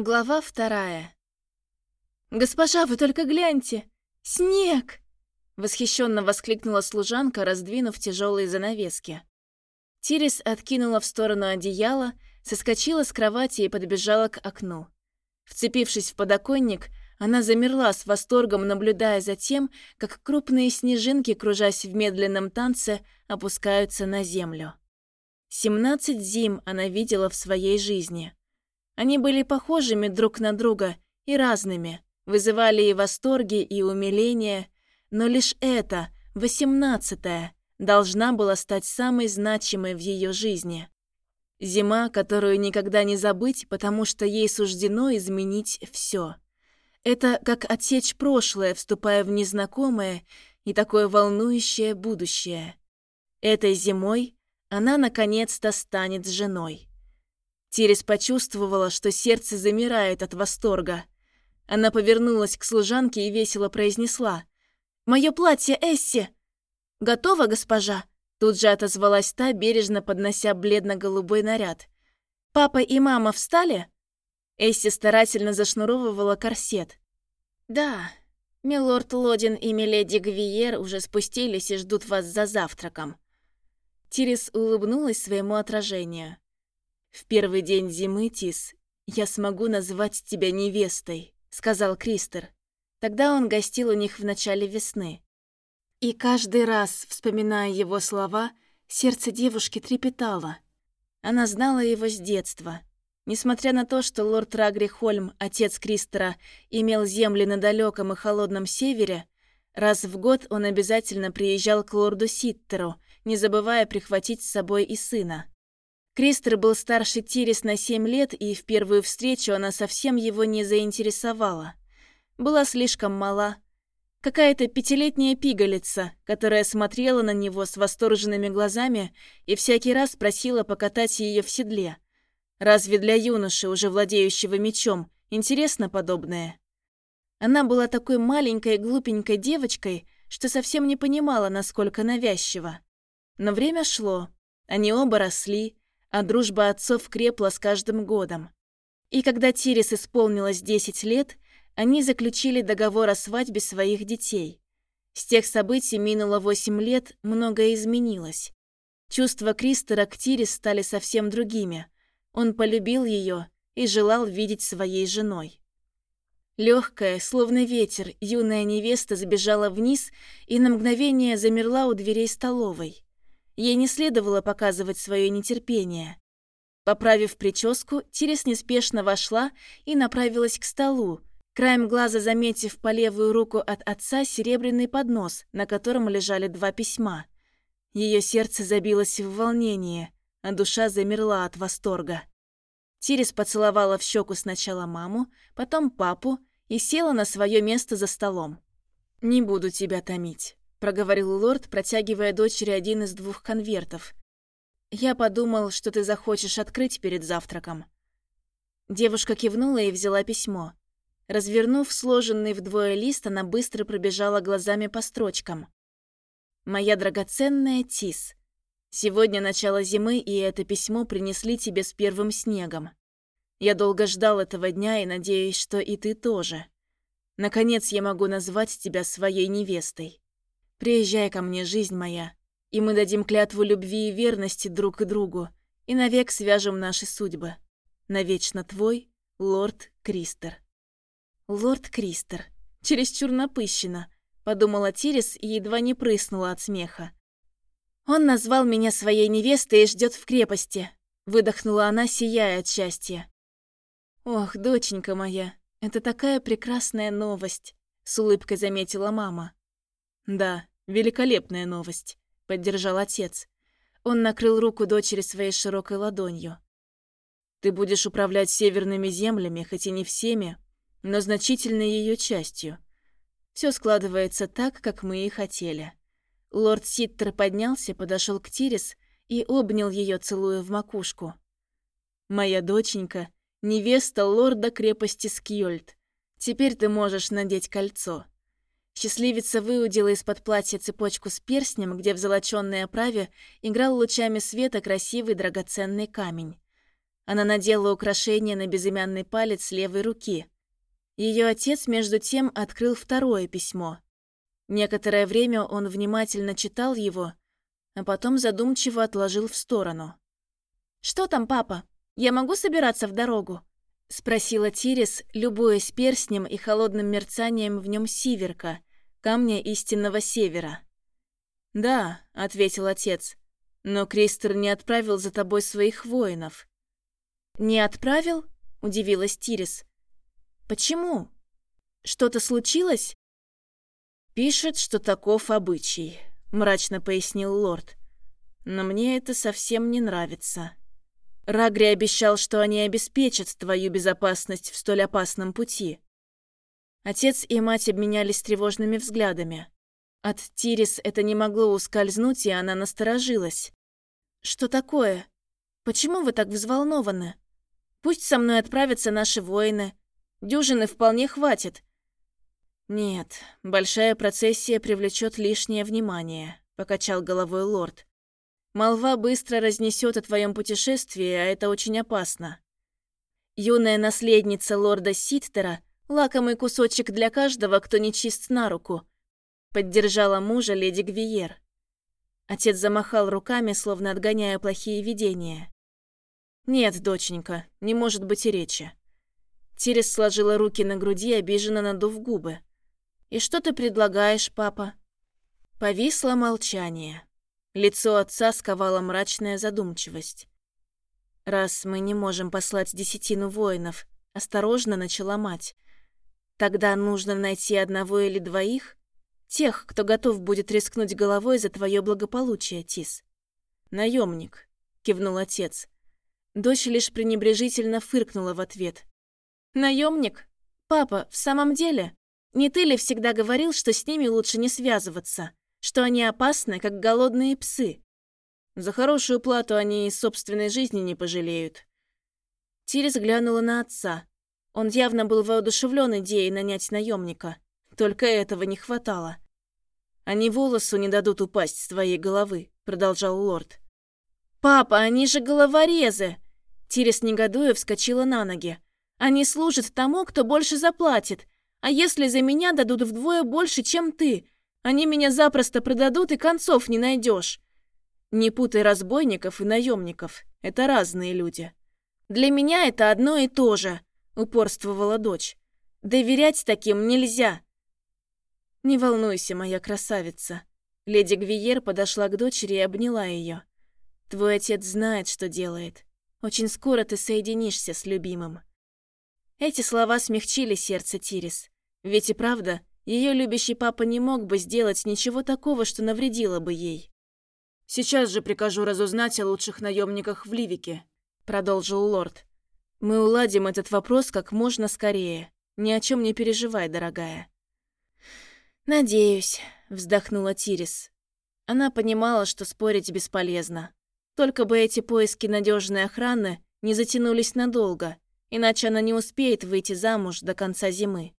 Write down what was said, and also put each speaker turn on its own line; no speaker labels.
Глава вторая. «Госпожа, вы только гляньте! Снег!» Восхищенно воскликнула служанка, раздвинув тяжелые занавески. Тирис откинула в сторону одеяло, соскочила с кровати и подбежала к окну. Вцепившись в подоконник, она замерла с восторгом, наблюдая за тем, как крупные снежинки, кружась в медленном танце, опускаются на землю. Семнадцать зим она видела в своей жизни. Они были похожими друг на друга и разными, вызывали и восторги, и умиление, но лишь эта, восемнадцатая, должна была стать самой значимой в ее жизни. Зима, которую никогда не забыть, потому что ей суждено изменить все. Это как отсечь прошлое, вступая в незнакомое и такое волнующее будущее. Этой зимой она наконец-то станет женой. Тирис почувствовала, что сердце замирает от восторга. Она повернулась к служанке и весело произнесла. «Мое платье, Эсси!» «Готово, госпожа?» Тут же отозвалась та, бережно поднося бледно-голубой наряд. «Папа и мама встали?» Эсси старательно зашнуровывала корсет. «Да, милорд Лодин и миледи Гвиер уже спустились и ждут вас за завтраком». Тирис улыбнулась своему отражению. «В первый день зимы, Тис, я смогу назвать тебя невестой», — сказал Кристер. Тогда он гостил у них в начале весны. И каждый раз, вспоминая его слова, сердце девушки трепетало. Она знала его с детства. Несмотря на то, что лорд Рагри Хольм, отец Кристера, имел земли на далеком и холодном севере, раз в год он обязательно приезжал к лорду Ситтеру, не забывая прихватить с собой и сына. Кристер был старше Тирис на семь лет, и в первую встречу она совсем его не заинтересовала. Была слишком мала. Какая-то пятилетняя пигалица, которая смотрела на него с восторженными глазами и всякий раз просила покатать ее в седле. Разве для юноши, уже владеющего мечом, интересно подобное? Она была такой маленькой глупенькой девочкой, что совсем не понимала, насколько навязчиво. Но время шло. Они оба росли, а дружба отцов крепла с каждым годом. И когда Тирис исполнилось 10 лет, они заключили договор о свадьбе своих детей. С тех событий минуло 8 лет, многое изменилось. Чувства Кристера к Тирис стали совсем другими. Он полюбил ее и желал видеть своей женой. Легкая, словно ветер, юная невеста забежала вниз и на мгновение замерла у дверей столовой. Ей не следовало показывать свое нетерпение. Поправив прическу, Тирис неспешно вошла и направилась к столу, краем глаза заметив по левую руку от отца серебряный поднос, на котором лежали два письма. Ее сердце забилось в волнении, а душа замерла от восторга. Тирис поцеловала в щеку сначала маму, потом папу и села на свое место за столом. «Не буду тебя томить проговорил лорд, протягивая дочери один из двух конвертов. «Я подумал, что ты захочешь открыть перед завтраком». Девушка кивнула и взяла письмо. Развернув сложенный вдвое лист, она быстро пробежала глазами по строчкам. «Моя драгоценная Тис, сегодня начало зимы, и это письмо принесли тебе с первым снегом. Я долго ждал этого дня и надеюсь, что и ты тоже. Наконец я могу назвать тебя своей невестой. Приезжай ко мне, жизнь моя, и мы дадим клятву любви и верности друг к другу, и навек свяжем наши судьбы. Навечно твой, лорд Кристер. Лорд Кристер. Чересчур напыщенно, подумала Тирис и едва не прыснула от смеха. Он назвал меня своей невестой и ждет в крепости, выдохнула она, сияя от счастья. Ох, доченька моя, это такая прекрасная новость, с улыбкой заметила мама. Да, великолепная новость, поддержал отец. Он накрыл руку дочери своей широкой ладонью. Ты будешь управлять северными землями, хоть и не всеми, но значительной ее частью. Все складывается так, как мы и хотели. Лорд Ситтер поднялся, подошел к Тирис и обнял ее, целуя в макушку. «Моя доченька, невеста лорда крепости Скьольд. Теперь ты можешь надеть кольцо». Счастливица выудила из-под платья цепочку с перстнем, где в золочённой оправе играл лучами света красивый драгоценный камень. Она надела украшение на безымянный палец левой руки. Ее отец, между тем, открыл второе письмо. Некоторое время он внимательно читал его, а потом задумчиво отложил в сторону. «Что там, папа? Я могу собираться в дорогу?» — спросила Тирис, любуясь перстнем и холодным мерцанием в нем сиверка, камня истинного севера. «Да», — ответил отец, — «но Кристер не отправил за тобой своих воинов». «Не отправил?» — удивилась Тирис. «Почему? Что-то случилось?» «Пишет, что таков обычай», — мрачно пояснил лорд. «Но мне это совсем не нравится. Рагри обещал, что они обеспечат твою безопасность в столь опасном пути». Отец и мать обменялись тревожными взглядами. От Тирис это не могло ускользнуть, и она насторожилась. «Что такое? Почему вы так взволнованы?» Пусть со мной отправятся наши воины. Дюжины вполне хватит. Нет, большая процессия привлечет лишнее внимание, покачал головой лорд. Молва быстро разнесет о твоем путешествии, а это очень опасно. Юная наследница лорда Ситтера — лакомый кусочек для каждого, кто не чист на руку, поддержала мужа леди Гвиер. Отец замахал руками, словно отгоняя плохие видения. «Нет, доченька, не может быть и речи». Тирис сложила руки на груди, обиженно надув губы. «И что ты предлагаешь, папа?» Повисло молчание. Лицо отца сковала мрачная задумчивость. «Раз мы не можем послать десятину воинов», — осторожно начала мать, «тогда нужно найти одного или двоих, тех, кто готов будет рискнуть головой за твое благополучие, Тис». «Наемник», — кивнул отец, — Дочь лишь пренебрежительно фыркнула в ответ. Наемник? Папа, в самом деле? Не ты ли всегда говорил, что с ними лучше не связываться? Что они опасны, как голодные псы? За хорошую плату они и собственной жизни не пожалеют. Тирис глянула на отца. Он явно был воодушевлен идеей нанять наемника. Только этого не хватало. «Они волосу не дадут упасть с твоей головы», — продолжал лорд. «Папа, они же головорезы!» Тирис негодуя вскочила на ноги. «Они служат тому, кто больше заплатит. А если за меня дадут вдвое больше, чем ты? Они меня запросто продадут, и концов не найдешь. Не путай разбойников и наемников. Это разные люди. Для меня это одно и то же, упорствовала дочь. Доверять таким нельзя. Не волнуйся, моя красавица. Леди Гвиер подошла к дочери и обняла ее. Твой отец знает, что делает. Очень скоро ты соединишься с любимым». Эти слова смягчили сердце Тирис. Ведь и правда, ее любящий папа не мог бы сделать ничего такого, что навредило бы ей. «Сейчас же прикажу разузнать о лучших наемниках в Ливике», — продолжил лорд. «Мы уладим этот вопрос как можно скорее. Ни о чем не переживай, дорогая». «Надеюсь», — вздохнула Тирис. Она понимала, что спорить бесполезно. Только бы эти поиски надежной охраны не затянулись надолго, иначе она не успеет выйти замуж до конца зимы.